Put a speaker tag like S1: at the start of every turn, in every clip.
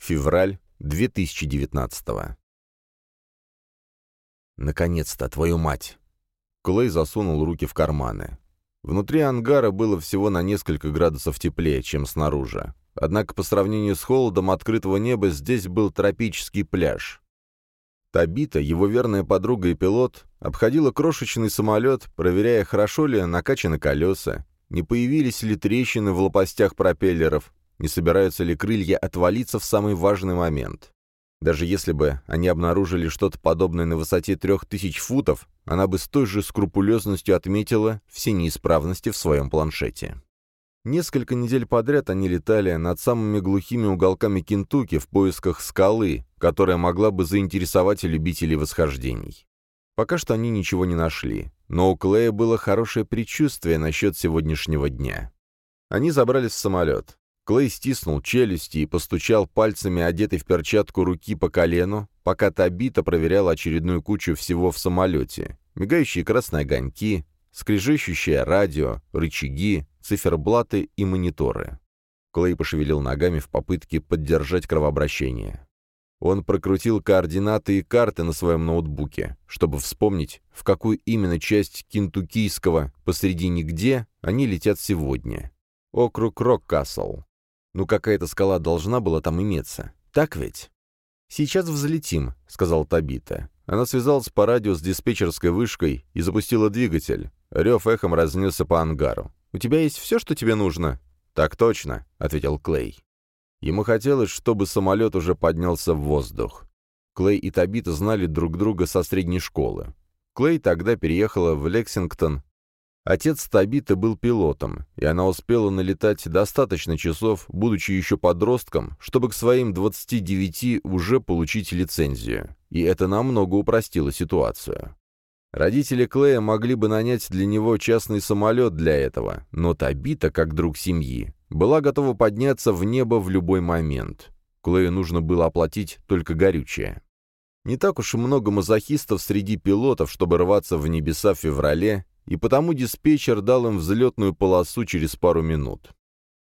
S1: Февраль 2019 «Наконец-то, твою мать!» Клей засунул руки в карманы. Внутри ангара было всего на несколько градусов теплее, чем снаружи. Однако по сравнению с холодом открытого неба здесь был тропический пляж. Табита, его верная подруга и пилот, обходила крошечный самолет, проверяя, хорошо ли накачаны колеса, не появились ли трещины в лопастях пропеллеров, не собираются ли крылья отвалиться в самый важный момент. Даже если бы они обнаружили что-то подобное на высоте трех тысяч футов, она бы с той же скрупулезностью отметила все неисправности в своем планшете. Несколько недель подряд они летали над самыми глухими уголками Кентукки в поисках скалы, которая могла бы заинтересовать любителей восхождений. Пока что они ничего не нашли, но у Клея было хорошее предчувствие насчет сегодняшнего дня. Они забрались в самолет. Клей стиснул челюсти и постучал пальцами, одетой в перчатку руки по колену, пока Табита проверяла очередную кучу всего в самолете. Мигающие красные огоньки, скрежещущее радио, рычаги, циферблаты и мониторы. Клей пошевелил ногами в попытке поддержать кровообращение. Он прокрутил координаты и карты на своем ноутбуке, чтобы вспомнить, в какую именно часть Кентуккийского посредине где они летят сегодня. Округ Роккасл. Ну какая-то скала должна была там иметься. Так ведь? «Сейчас взлетим», — сказал Табита. Она связалась по радио с диспетчерской вышкой и запустила двигатель. Рев эхом разнесся по ангару. «У тебя есть все, что тебе нужно?» «Так точно», — ответил Клей. Ему хотелось, чтобы самолет уже поднялся в воздух. Клей и Табита знали друг друга со средней школы. Клей тогда переехала в Лексингтон Отец Табиты был пилотом, и она успела налетать достаточно часов, будучи еще подростком, чтобы к своим 29 уже получить лицензию. И это намного упростило ситуацию. Родители Клея могли бы нанять для него частный самолет для этого, но Табита, как друг семьи, была готова подняться в небо в любой момент. Клею нужно было оплатить только горючее. Не так уж и много мазохистов среди пилотов, чтобы рваться в небеса в феврале и потому диспетчер дал им взлетную полосу через пару минут.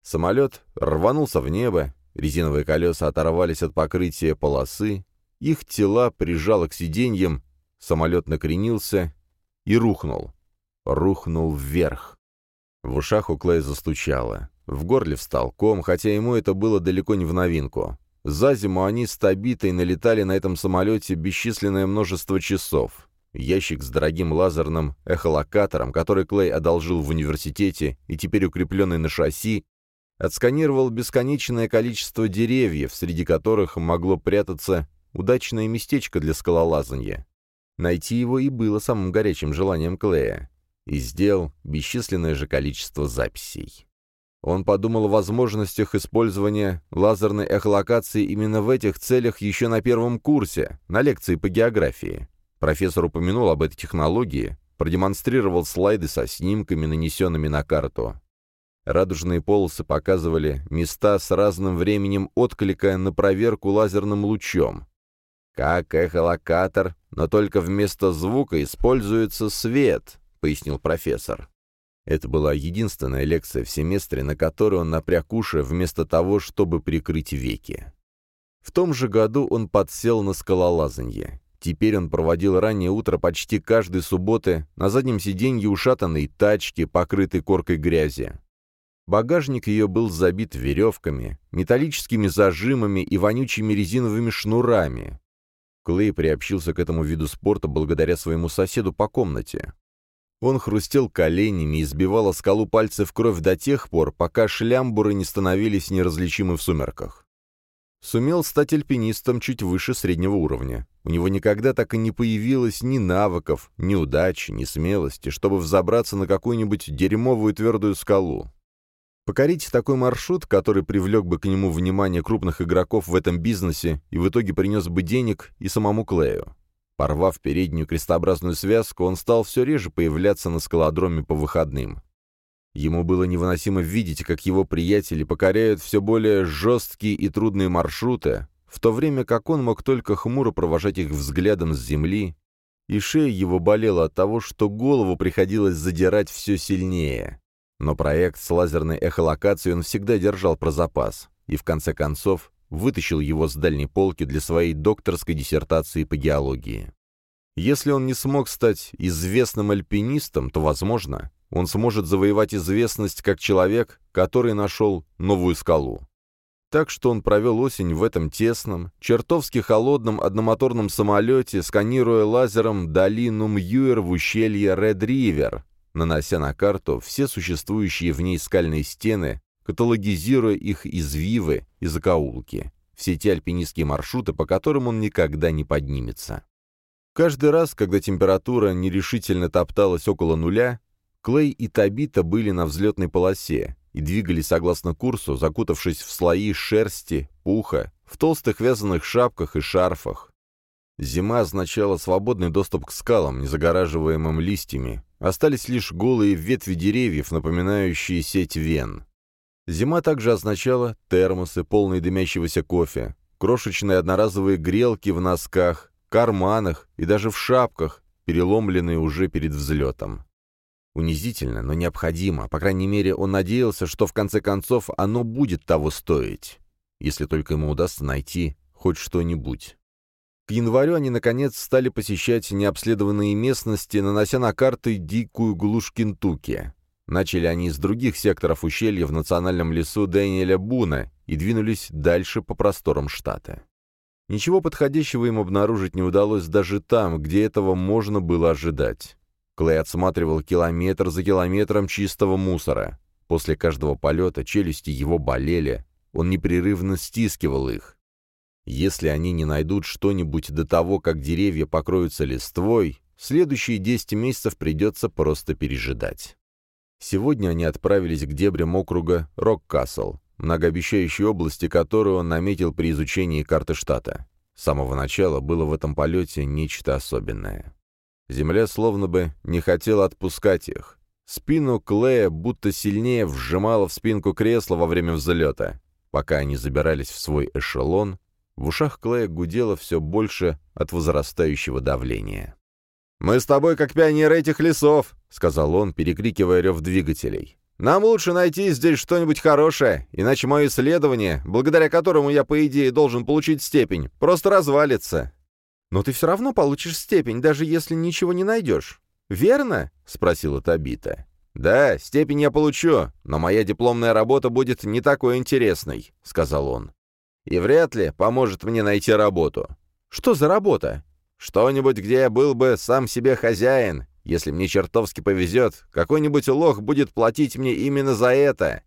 S1: Самолет рванулся в небо, резиновые колеса оторвались от покрытия полосы, их тела прижало к сиденьям, самолет накренился и рухнул. Рухнул вверх. В ушах у Клея застучало. В горле встал ком, хотя ему это было далеко не в новинку. За зиму они с Табитой налетали на этом самолете бесчисленное множество часов. Ящик с дорогим лазерным эхолокатором, который Клей одолжил в университете и теперь укрепленный на шасси, отсканировал бесконечное количество деревьев, среди которых могло прятаться удачное местечко для скалолазания. Найти его и было самым горячим желанием Клея. И сделал бесчисленное же количество записей. Он подумал о возможностях использования лазерной эхолокации именно в этих целях еще на первом курсе, на лекции по географии. Профессор упомянул об этой технологии, продемонстрировал слайды со снимками, нанесенными на карту. Радужные полосы показывали места с разным временем отклика на проверку лазерным лучом. «Как эхолокатор, но только вместо звука используется свет», — пояснил профессор. Это была единственная лекция в семестре, на которой он напряг уши вместо того, чтобы прикрыть веки. В том же году он подсел на скалолазанье. Теперь он проводил раннее утро почти каждой субботы на заднем сиденье ушатанной тачки, покрытой коркой грязи. Багажник ее был забит веревками, металлическими зажимами и вонючими резиновыми шнурами. Клей приобщился к этому виду спорта благодаря своему соседу по комнате. Он хрустел коленями и сбивал о скалу пальцев кровь до тех пор, пока шлямбуры не становились неразличимы в сумерках. Сумел стать альпинистом чуть выше среднего уровня. У него никогда так и не появилось ни навыков, ни удачи, ни смелости, чтобы взобраться на какую-нибудь дерьмовую твердую скалу. Покорить такой маршрут, который привлек бы к нему внимание крупных игроков в этом бизнесе и в итоге принес бы денег и самому Клею. Порвав переднюю крестообразную связку, он стал все реже появляться на скалодроме по выходным. Ему было невыносимо видеть, как его приятели покоряют все более жесткие и трудные маршруты, в то время как он мог только хмуро провожать их взглядом с земли, и шея его болела от того, что голову приходилось задирать все сильнее. Но проект с лазерной эхолокацией он всегда держал про запас, и в конце концов вытащил его с дальней полки для своей докторской диссертации по геологии. Если он не смог стать известным альпинистом, то, возможно, он сможет завоевать известность как человек, который нашел новую скалу. Так что он провел осень в этом тесном, чертовски холодном одномоторном самолете, сканируя лазером долину Мьюер в ущелье Ред-Ривер, нанося на карту все существующие в ней скальные стены, каталогизируя их извивы и закоулки, все те альпинистские маршруты, по которым он никогда не поднимется. Каждый раз, когда температура нерешительно топталась около нуля, Клей и Табита были на взлетной полосе и двигались согласно курсу, закутавшись в слои шерсти, пуха, в толстых вязаных шапках и шарфах. Зима означала свободный доступ к скалам, не загораживаемым листьями. Остались лишь голые ветви деревьев, напоминающие сеть вен. Зима также означала термосы, полные дымящегося кофе, крошечные одноразовые грелки в носках, карманах и даже в шапках, переломленные уже перед взлетом. Унизительно, но необходимо. По крайней мере, он надеялся, что в конце концов оно будет того стоить. Если только ему удастся найти хоть что-нибудь. К январю они, наконец, стали посещать необследованные местности, нанося на карты дикую глушь Кентукки. Начали они из других секторов ущелья в национальном лесу Дэниеля Буна и двинулись дальше по просторам штата. Ничего подходящего им обнаружить не удалось даже там, где этого можно было ожидать. Клей отсматривал километр за километром чистого мусора. После каждого полета челюсти его болели, он непрерывно стискивал их. Если они не найдут что-нибудь до того, как деревья покроются листвой, следующие 10 месяцев придется просто пережидать. Сегодня они отправились к дебрям округа Рок-Касл, многообещающей области, которую он наметил при изучении карты штата. С самого начала было в этом полете нечто особенное. Земля словно бы не хотела отпускать их. Спину Клея будто сильнее вжимала в спинку кресла во время взлета. Пока они забирались в свой эшелон, в ушах Клея гудело все больше от возрастающего давления. «Мы с тобой как пионеры этих лесов», — сказал он, перекрикивая рев двигателей. Нам лучше найти здесь что-нибудь хорошее, иначе мое исследование, благодаря которому я, по идее, должен получить степень, просто развалится». «Но ты все равно получишь степень, даже если ничего не найдешь. Верно?» — спросила Табита. «Да, степень я получу, но моя дипломная работа будет не такой интересной», — сказал он. «И вряд ли поможет мне найти работу». «Что за работа?» «Что-нибудь, где я был бы сам себе хозяин, если мне чертовски повезет, какой-нибудь лох будет платить мне именно за это.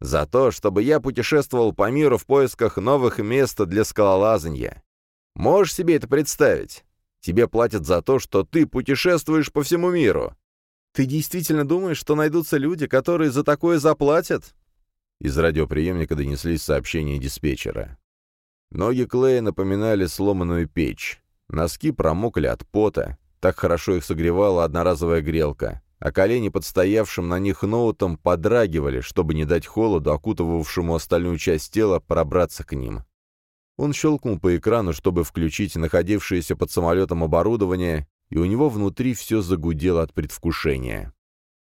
S1: За то, чтобы я путешествовал по миру в поисках новых мест для скалолазания. Можешь себе это представить? Тебе платят за то, что ты путешествуешь по всему миру. Ты действительно думаешь, что найдутся люди, которые за такое заплатят?» Из радиоприемника донеслись сообщения диспетчера. Ноги Клея напоминали сломанную печь. Носки промокли от пота. Так хорошо их согревала одноразовая грелка, а колени под стоявшим на них ноутом подрагивали, чтобы не дать холоду, окутывавшему остальную часть тела, пробраться к ним. Он щелкнул по экрану, чтобы включить находившееся под самолетом оборудование, и у него внутри все загудело от предвкушения.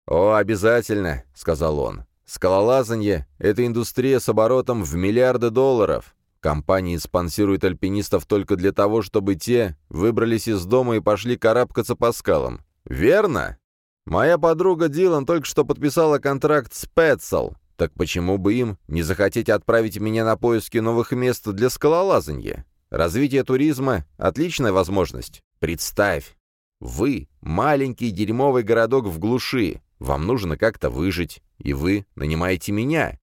S1: «О, обязательно!» — сказал он. «Скалолазанье — это индустрия с оборотом в миллиарды долларов. Компании спонсируют альпинистов только для того, чтобы те выбрались из дома и пошли карабкаться по скалам. Верно? Моя подруга Дилан только что подписала контракт с Пэтсел. Так почему бы им не захотеть отправить меня на поиски новых мест для скалолазания? Развитие туризма — отличная возможность. Представь, вы — маленький дерьмовый городок в глуши, вам нужно как-то выжить, и вы нанимаете меня.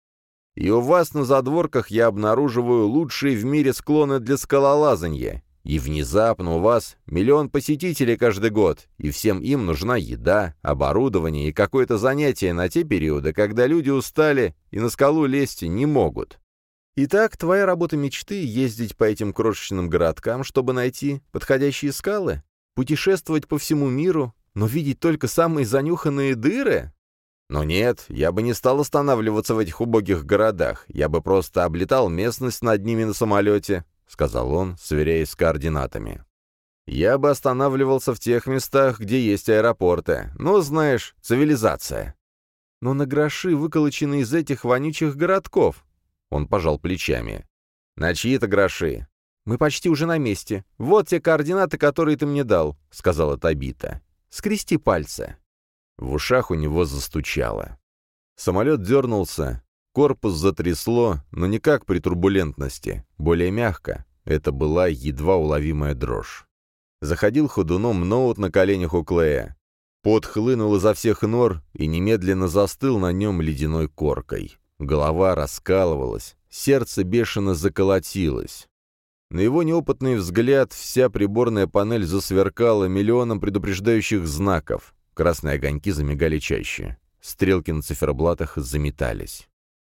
S1: И у вас на задворках я обнаруживаю лучшие в мире склоны для скалолазания. И внезапно у вас миллион посетителей каждый год, и всем им нужна еда, оборудование и какое-то занятие на те периоды, когда люди устали и на скалу лезть не могут. Итак, твоя работа мечты — ездить по этим крошечным городкам, чтобы найти подходящие скалы? Путешествовать по всему миру, но видеть только самые занюханные дыры? Но нет, я бы не стал останавливаться в этих убогих городах, я бы просто облетал местность над ними на самолете, — сказал он, сверяясь с координатами. Я бы останавливался в тех местах, где есть аэропорты. Ну, знаешь, цивилизация. Но на гроши выколочены из этих вонючих городков. Он пожал плечами. «На чьи-то гроши».
S2: «Мы почти уже на месте. Вот те координаты, которые ты мне дал», — сказала Табита. «Скрести пальцы».
S1: В ушах у него застучало. Самолет дернулся, корпус затрясло, но не как при турбулентности, более мягко. Это была едва уловимая дрожь. Заходил ходуном ноут на коленях у Клея. Пот хлынул изо всех нор и немедленно застыл на нем ледяной коркой. Голова раскалывалась, сердце бешено заколотилось. На его неопытный взгляд вся приборная панель засверкала миллионом предупреждающих знаков. Красные огоньки замигали чаще. Стрелки на циферблатах заметались.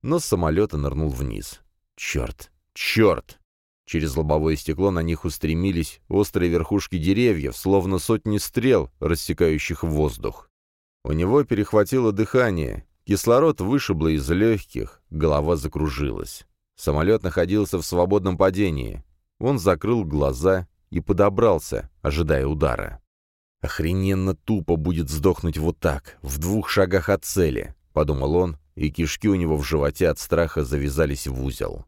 S1: Но с самолета нырнул вниз. Черт! Черт! Через лобовое стекло на них устремились острые верхушки деревьев, словно сотни стрел, рассекающих воздух. У него перехватило дыхание, кислород вышибло из легких, голова закружилась. Самолет находился в свободном падении. Он закрыл глаза и подобрался, ожидая удара. «Охрененно тупо будет сдохнуть вот так, в двух шагах от цели», — подумал он, и кишки у него в животе от страха завязались в узел.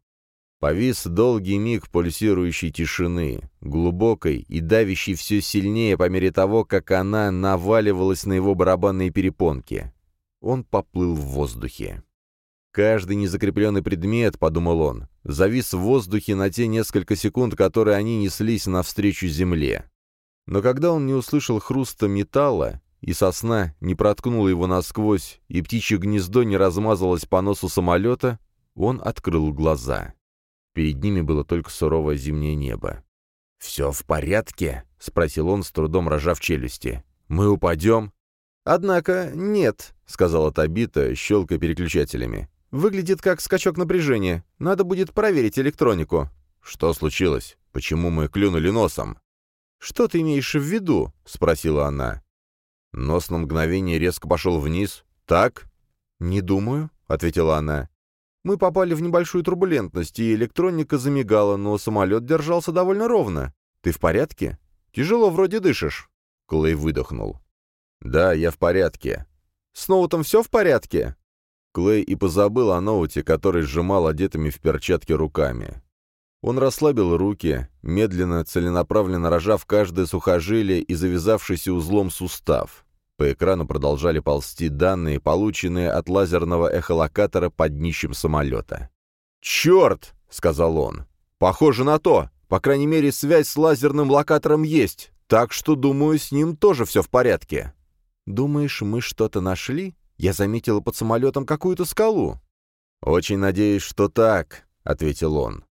S1: Повис долгий миг пульсирующей тишины, глубокой и давящей все сильнее по мере того, как она наваливалась на его барабанные перепонки. Он поплыл в воздухе. Каждый незакрепленный предмет, подумал он, завис в воздухе на те несколько секунд, которые они неслись навстречу земле. Но когда он не услышал хруста металла, и сосна не проткнула его насквозь, и птичье гнездо не размазалось по носу самолета, он открыл глаза. Перед ними было только суровое зимнее небо. «Все в порядке?» — спросил он, с трудом рожав челюсти. «Мы упадем?»
S2: «Однако нет», — сказала Табита, щелкая переключателями. «Выглядит как скачок напряжения. Надо будет проверить электронику».
S1: «Что случилось? Почему мы клюнули носом?»
S2: «Что ты имеешь в виду?» — спросила она.
S1: Нос на мгновение резко пошел вниз. «Так?»
S2: «Не думаю», — ответила она. Мы попали в небольшую турбулентность, и электроника замигала, но самолет держался довольно ровно. Ты в порядке? Тяжело вроде дышишь.
S1: Клей выдохнул. «Да, я в порядке».
S2: «С Ноутом все в порядке?»
S1: Клей и позабыл о Ноуте, который сжимал одетыми в перчатки руками. Он расслабил руки, медленно, целенаправленно рожав каждое сухожилие и завязавшийся узлом сустав. По экрану продолжали ползти данные, полученные от лазерного эхолокатора под днищем самолета.
S2: «Черт!» — сказал он. «Похоже на то. По крайней мере, связь с лазерным локатором есть, так что, думаю, с ним тоже все в порядке». «Думаешь, мы что-то нашли? Я заметила под самолетом какую-то скалу».
S1: «Очень надеюсь, что так», — ответил он.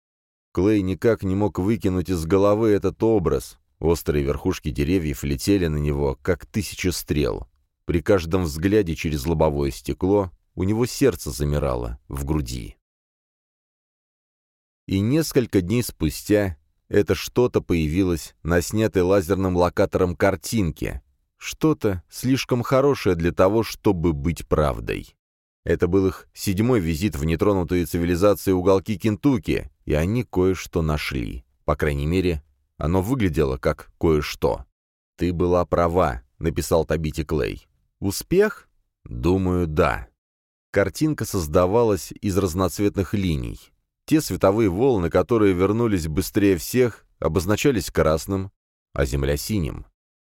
S1: Клей никак не мог выкинуть из головы этот образ, Острые верхушки деревьев летели на него, как тысяча стрел. При каждом взгляде через лобовое стекло у него сердце замирало в груди. И несколько дней спустя это что-то появилось на снятой лазерным локатором картинке. Что-то слишком хорошее для того, чтобы быть правдой. Это был их седьмой визит в нетронутые цивилизации уголки Кентукки, и они кое-что нашли. По крайней мере, оно выглядело как кое-что. «Ты была права», — написал Табити Клей. «Успех? Думаю, да». Картинка создавалась из разноцветных линий. Те световые волны, которые вернулись быстрее всех, обозначались красным, а Земля — синим.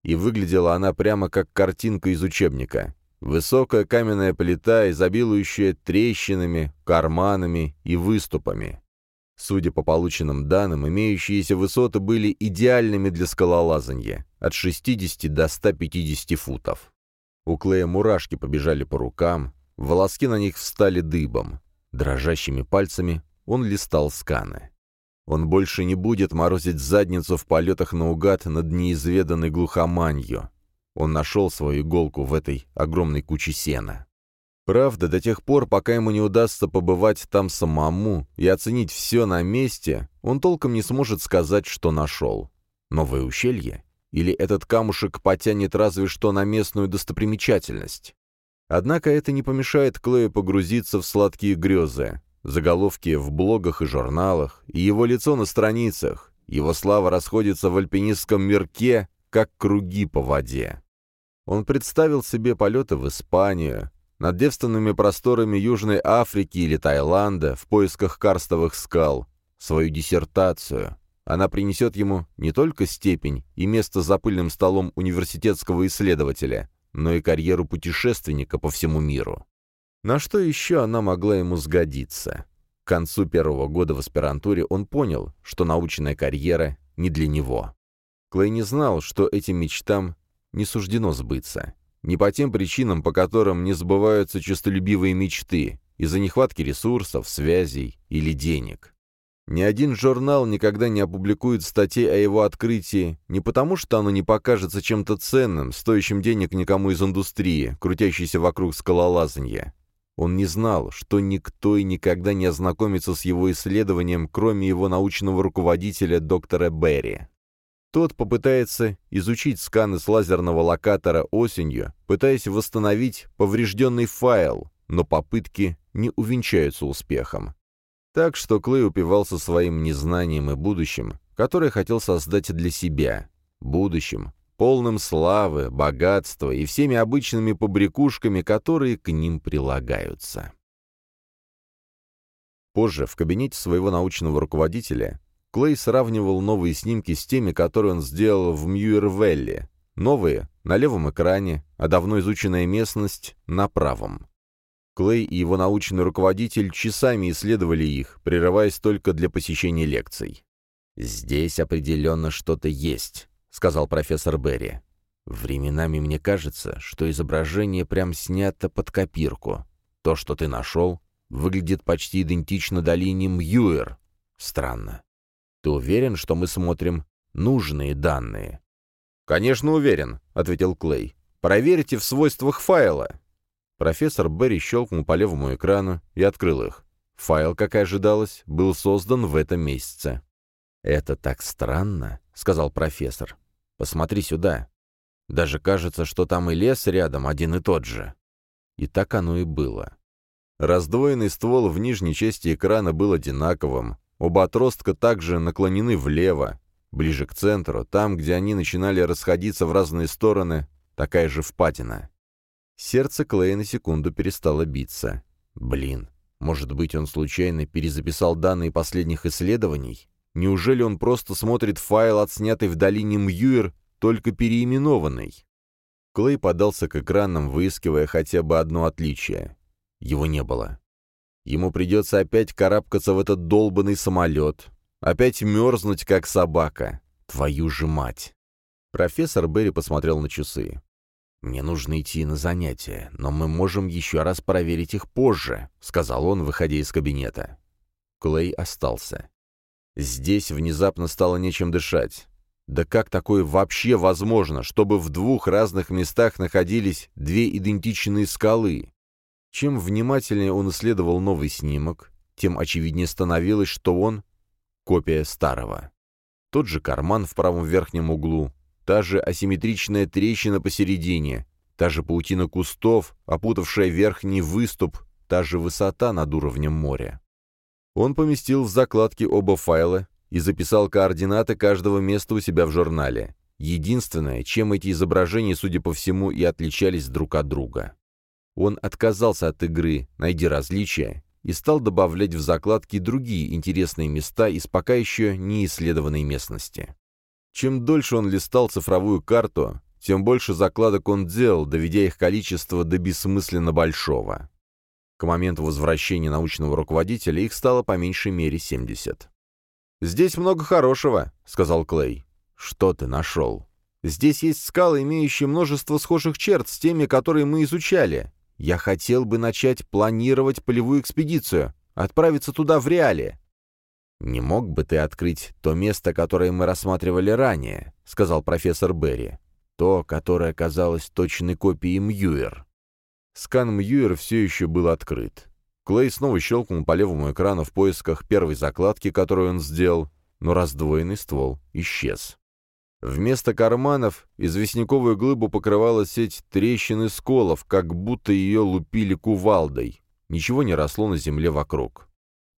S1: И выглядела она прямо как картинка из учебника. Высокая каменная плита, изобилующая трещинами, карманами и выступами. Судя по полученным данным, имеющиеся высоты были идеальными для скалолазания – от 60 до 150 футов. У Клея мурашки побежали по рукам, волоски на них встали дыбом. Дрожащими пальцами он листал сканы. Он больше не будет морозить задницу в полетах наугад над неизведанной глухоманью. Он нашел свою иголку в этой огромной куче сена. Правда, до тех пор, пока ему не удастся побывать там самому и оценить все на месте, он толком не сможет сказать, что нашел. Новое ущелье? Или этот камушек потянет разве что на местную достопримечательность? Однако это не помешает Клею погрузиться в сладкие грезы. Заголовки в блогах и журналах, и его лицо на страницах. Его слава расходится в альпинистском мирке, как круги по воде. Он представил себе полеты в Испанию, над девственными просторами Южной Африки или Таиланда в поисках карстовых скал, свою диссертацию. Она принесет ему не только степень и место за пыльным столом университетского исследователя, но и карьеру путешественника по всему миру. На что еще она могла ему сгодиться? К концу первого года в аспирантуре он понял, что научная карьера не для него. Клей не знал, что этим мечтам не суждено сбыться. Не по тем причинам, по которым не сбываются честолюбивые мечты, из-за нехватки ресурсов, связей или денег. Ни один журнал никогда не опубликует статей о его открытии не потому, что оно не покажется чем-то ценным, стоящим денег никому из индустрии, крутящейся вокруг скалолазанья. Он не знал, что никто и никогда не ознакомится с его исследованием, кроме его научного руководителя доктора Берри. Тот попытается изучить сканы с лазерного локатора осенью, пытаясь восстановить поврежденный файл, но попытки не увенчаются успехом. Так что Клей упивался своим незнанием и будущим, которое хотел создать для себя. Будущим, полным славы, богатства и всеми обычными побрякушками, которые к ним прилагаются. Позже, в кабинете своего научного руководителя, Клей сравнивал новые снимки с теми, которые он сделал в Мьюервелле. Новые — на левом экране, а давно изученная местность — на правом. Клей и его научный руководитель часами исследовали их, прерываясь только для посещения лекций. «Здесь определенно что-то есть», — сказал профессор Берри. «Временами мне кажется, что изображение прям снято под копирку. То, что ты нашел, выглядит почти идентично долине Мьюэр. Странно. Ты уверен, что мы смотрим нужные данные?» «Конечно уверен», — ответил Клей. «Проверьте в свойствах файла. Профессор Берри щелкнул по левому экрану и открыл их. Файл, как и ожидалось, был создан в этом месяце. «Это так странно», — сказал профессор. «Посмотри сюда. Даже кажется, что там и лес рядом один и тот же». И так оно и было. Раздвоенный ствол в нижней части экрана был одинаковым. Оба отростка также наклонены влево. Ближе к центру, там, где они начинали расходиться в разные стороны, такая же впадина. Сердце Клея на секунду перестало биться. Блин, может быть, он случайно перезаписал данные последних исследований? Неужели он просто смотрит файл, отснятый в долине Мьюер, только переименованный? Клей подался к экранам, выискивая хотя бы одно отличие. Его не было. Ему придется опять карабкаться в этот долбанный самолет, опять мерзнуть, как собака. Твою же мать! Профессор Берри посмотрел на часы. «Мне нужно идти на занятия, но мы можем еще раз проверить их позже», — сказал он, выходя из кабинета. Клей остался. Здесь внезапно стало нечем дышать. Да как такое вообще возможно, чтобы в двух разных местах находились две идентичные скалы? Чем внимательнее он исследовал новый снимок, тем очевиднее становилось, что он — копия старого. Тот же карман в правом верхнем углу, та же асимметричная трещина посередине, та же паутина кустов, опутавшая верхний выступ, та же высота над уровнем моря. Он поместил в закладки оба файла и записал координаты каждого места у себя в журнале. Единственное, чем эти изображения, судя по всему, и отличались друг от друга. Он отказался от игры «Найди различия» и стал добавлять в закладки другие интересные места из пока еще не исследованной местности. Чем дольше он листал цифровую карту, тем больше закладок он делал, доведя их количество до бессмысленно большого. К моменту возвращения научного руководителя их стало по меньшей мере 70. «Здесь много хорошего», — сказал Клей. «Что ты нашел?» «Здесь есть скалы, имеющие множество схожих черт с теми, которые мы изучали. Я хотел бы начать планировать полевую экспедицию, отправиться туда в реале. «Не мог бы ты открыть то место, которое мы рассматривали ранее?» — сказал профессор Берри. «То, которое казалось точной копией Мьюер». Скан Мьюер все еще был открыт. Клей снова щелкнул по левому экрану в поисках первой закладки, которую он сделал, но раздвоенный ствол исчез. Вместо карманов известняковую глыбу покрывала сеть трещин и сколов, как будто ее лупили кувалдой. Ничего не росло на земле вокруг.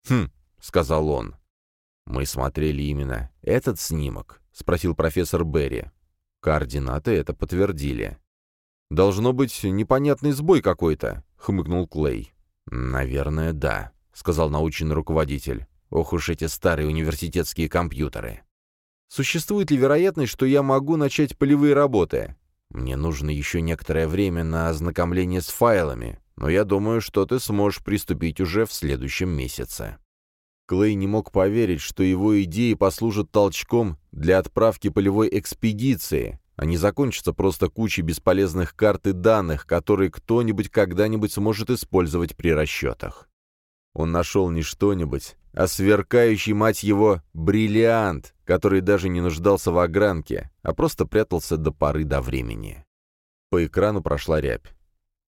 S1: «Хм», — сказал он. «Мы смотрели именно этот снимок?» — спросил профессор Берри. Координаты это подтвердили. «Должно быть непонятный сбой какой-то», — хмыкнул Клей. «Наверное, да», — сказал научный руководитель. Ох уж эти старые университетские компьютеры. Существует ли вероятность, что я могу начать полевые работы? Мне нужно еще некоторое время на ознакомление с файлами, но я думаю, что ты сможешь приступить уже в следующем месяце». Клей не мог поверить, что его идеи послужат толчком для отправки полевой экспедиции, а не закончатся просто кучей бесполезных карт и данных, которые кто-нибудь когда-нибудь сможет использовать при расчетах. Он нашел не что-нибудь, а сверкающий, мать его, бриллиант, который даже не нуждался в огранке, а просто прятался до поры до времени. По экрану прошла рябь.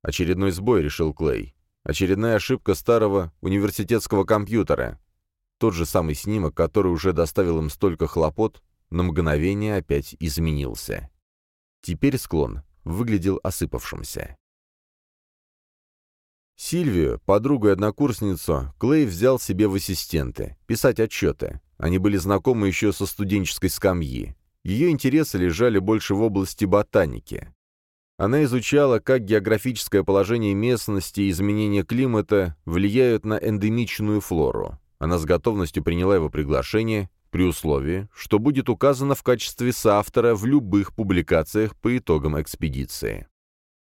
S1: Очередной сбой, решил Клей. Очередная ошибка старого университетского компьютера. Тот же самый снимок, который уже доставил им столько хлопот, на мгновение опять изменился. Теперь склон выглядел осыпавшимся. Сильвию, подругу и однокурсницу, Клей взял себе в ассистенты, писать отчеты. Они были знакомы еще со студенческой скамьи. Ее интересы лежали больше в области ботаники. Она изучала, как географическое положение местности и изменение климата влияют на эндемичную флору. Она с готовностью приняла его приглашение, при условии, что будет указано в качестве соавтора в любых публикациях по итогам экспедиции.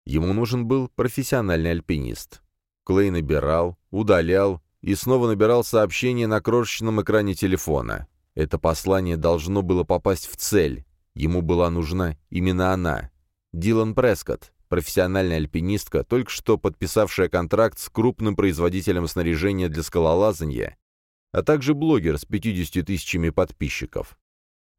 S1: Ему нужен был профессиональный альпинист. Клей набирал, удалял и снова набирал сообщение на крошечном экране телефона. Это послание должно было попасть в цель. Ему была нужна именно она. Дилан Прескотт, профессиональная альпинистка, только что подписавшая контракт с крупным производителем снаряжения для скалолазания, а также блогер с 50 тысячами подписчиков.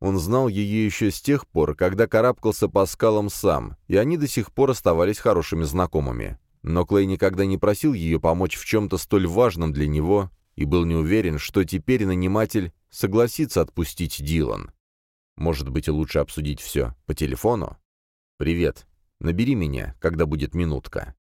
S1: Он знал ее еще с тех пор, когда карабкался по скалам сам, и они до сих пор оставались хорошими знакомыми. Но Клей никогда не просил ее помочь в чем-то столь важном для него и был не уверен, что теперь наниматель согласится отпустить Дилан. Может быть, лучше обсудить все по телефону? «Привет. Набери меня, когда будет минутка».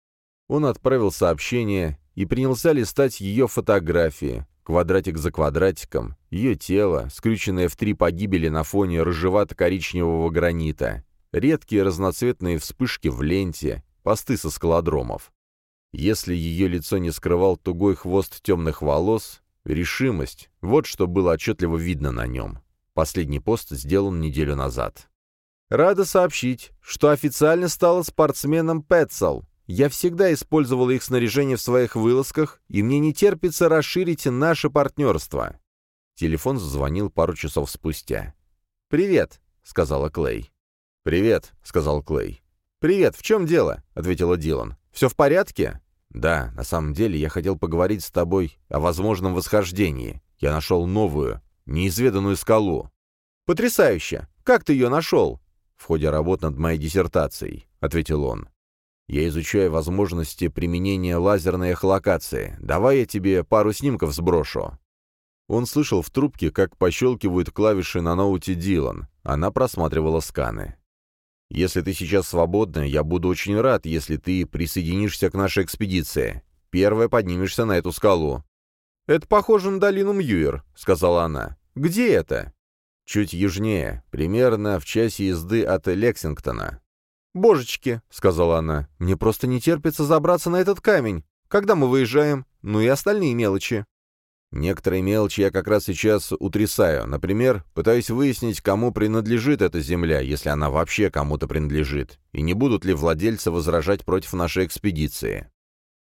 S1: Он отправил сообщение и принялся листать ее фотографии, квадратик за квадратиком, ее тело, скрюченное в три погибели на фоне рыжевато-коричневого гранита, редкие разноцветные вспышки в ленте, посты со скалодромов. Если ее лицо не скрывал тугой хвост темных волос, решимость, вот что было отчетливо видно на нем. Последний пост сделан неделю назад. «Рада сообщить, что официально стала спортсменом Пэтсел. Я всегда использовала их снаряжение в своих вылазках, и мне не терпится расширить наше партнерство». Телефон зазвонил пару часов спустя. «Привет», — сказала Клей. «Привет», — сказал Клей. «Привет, в чем дело?» — ответила Дилан. «Все в порядке?» «Да, на самом деле я хотел поговорить с тобой о возможном восхождении. Я нашел новую, неизведанную скалу». «Потрясающе! Как ты ее нашел?» «В ходе работ над моей диссертацией», — ответил он. «Я изучаю возможности применения лазерной эхолокации. Давай я тебе пару снимков сброшу». Он слышал в трубке, как пощелкивают клавиши на ноуте Дилан. Она просматривала сканы. Если ты сейчас свободна, я буду очень рад, если ты присоединишься к нашей экспедиции. Первая поднимешься на эту скалу». «Это похоже на долину Мьюер», — сказала она. «Где это?» «Чуть южнее, примерно в часе езды от Лексингтона». «Божечки», — сказала она, — «мне просто не терпится забраться на этот камень. Когда мы выезжаем? Ну и остальные мелочи». Некоторые мелочи я как раз сейчас утрясаю. Например, пытаюсь выяснить, кому принадлежит эта земля, если она вообще кому-то принадлежит, и не будут ли владельцы возражать против нашей экспедиции.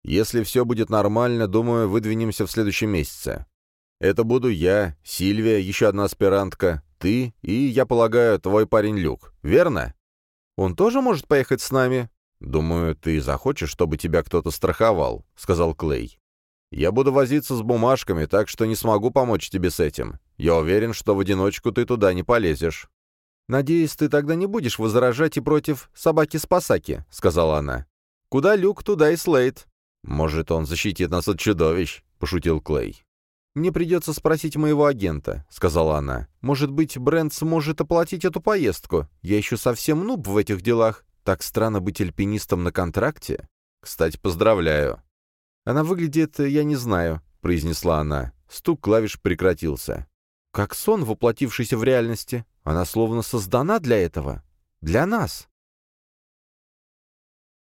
S1: Если все будет нормально, думаю, выдвинемся в следующем месяце. Это буду я, Сильвия, еще одна аспирантка, ты и, я полагаю, твой парень Люк, верно? Он тоже может поехать с нами? Думаю, ты захочешь, чтобы тебя кто-то страховал, сказал Клей. Я буду возиться с бумажками, так что не смогу помочь тебе с этим. Я уверен, что в одиночку ты туда не полезешь». «Надеюсь, ты тогда не будешь возражать и против собаки-спасаки», — сказала она. «Куда Люк, туда и Слейд». «Может, он защитит нас от чудовищ», — пошутил Клей. «Мне придется спросить моего агента», — сказала она. «Может быть, Брент сможет оплатить эту поездку? Я еще совсем нуб в этих делах. Так странно быть альпинистом на контракте. Кстати, поздравляю». «Она выглядит, я не знаю», — произнесла она. Стук клавиш прекратился. «Как сон, воплотившийся в реальности. Она словно создана для этого. Для нас».